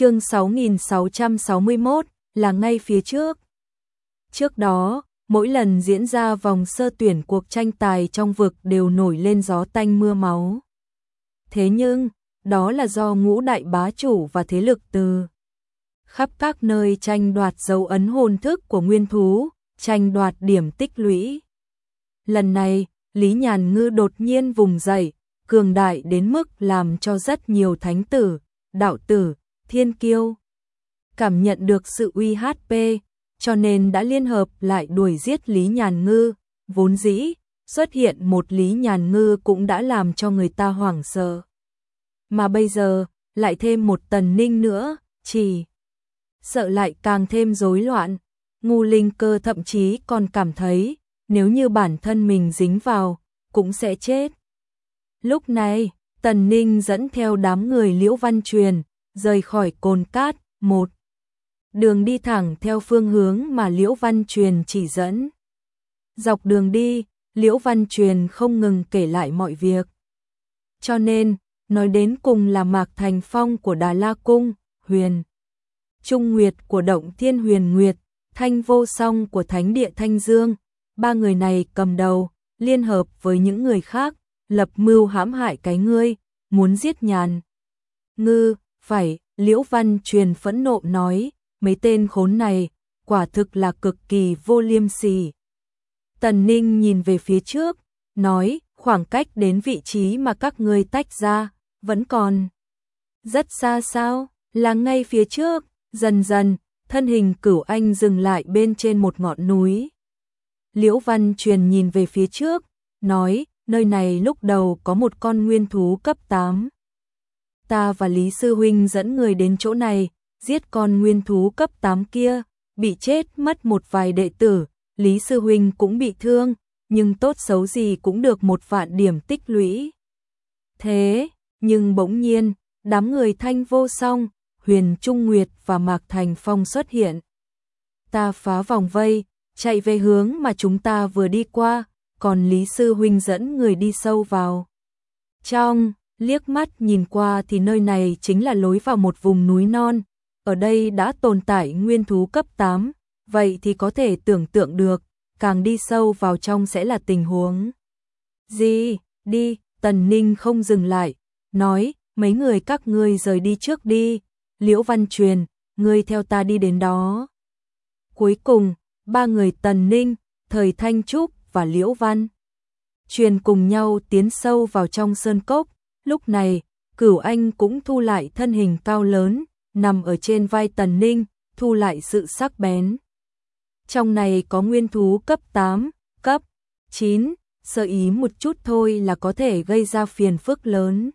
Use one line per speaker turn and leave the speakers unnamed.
chương 6661 là ngay phía trước. Trước đó, mỗi lần diễn ra vòng sơ tuyển cuộc tranh tài trong vực đều nổi lên gió tanh mưa máu. Thế nhưng, đó là do ngũ đại bá chủ và thế lực từ khắp các nơi tranh đoạt dấu ấn hồn thức của nguyên thú, tranh đoạt điểm tích lũy. Lần này, Lý Nhàn Ngư đột nhiên vùng dậy, cường đại đến mức làm cho rất nhiều thánh tử, đạo tử, thiên kiêu cảm nhận được sự uy HP, cho nên đã liên hợp lại đuổi giết Lý Nhàn Ngư, vốn dĩ xuất hiện một Lý Nhàn Ngư cũng đã làm cho người ta hoảng sợ. Mà bây giờ, lại thêm một tần ninh nữa, chỉ sợ lại càng thêm rối loạn. Ngu linh cơ thậm chí còn cảm thấy, nếu như bản thân mình dính vào, cũng sẽ chết. Lúc này, Tần Ninh dẫn theo đám người Liễu Văn Truyền, rời khỏi cồn cát, một. Đường đi thẳng theo phương hướng mà Liễu Văn Truyền chỉ dẫn. Dọc đường đi, Liễu Văn Truyền không ngừng kể lại mọi việc. Cho nên, nói đến cùng là Mạc Thành Phong của Đà La Cung, Huyền. Trung Nguyệt của Động Thiên Huyền Nguyệt, Thanh Vô Song của Thánh Địa Thanh Dương, ba người này cầm đầu, liên hợp với những người khác, lập mưu hãm hại cái ngươi, muốn giết nhàn. Ngư, phải, Liễu Văn truyền phẫn nộ nói, mấy tên khốn này, quả thực là cực kỳ vô liêm sỉ. Tần Ninh nhìn về phía trước, nói, khoảng cách đến vị trí mà các ngươi tách ra, vẫn còn rất xa sao, là ngay phía trước, dần dần, thân hình cửu anh dừng lại bên trên một ngọn núi. Liễu Văn truyền nhìn về phía trước, nói, nơi này lúc đầu có một con nguyên thú cấp 8. Ta và Lý Sư Huynh dẫn người đến chỗ này, giết con nguyên thú cấp 8 kia, bị chết mất một vài đệ tử, Lý Sư Huynh cũng bị thương, nhưng tốt xấu gì cũng được một vạn điểm tích lũy. Thế, nhưng bỗng nhiên, đám người thanh vô song, Huyền Trung Nguyệt và Mạc Thành Phong xuất hiện. Ta phá vòng vây, chạy về hướng mà chúng ta vừa đi qua, còn Lý Sư Huynh dẫn người đi sâu vào. Trong, liếc mắt nhìn qua thì nơi này chính là lối vào một vùng núi non, ở đây đã tồn tại nguyên thú cấp 8, vậy thì có thể tưởng tượng được, càng đi sâu vào trong sẽ là tình huống. Gì, đi, Tần Ninh không dừng lại, nói, mấy người các ngươi rời đi trước đi, Liễu Văn Truyền, ngươi theo ta đi đến đó. Cuối cùng, ba người Tần Ninh, Thời Thanh Trúc và Liễu Văn Truyền cùng nhau tiến sâu vào trong sơn cốc, lúc này, Cửu Anh cũng thu lại thân hình cao lớn, nằm ở trên vai Tần Ninh, thu lại sự sắc bén. Trong này có nguyên thú cấp 8, cấp 9, sơ ý một chút thôi là có thể gây ra phiền phức lớn.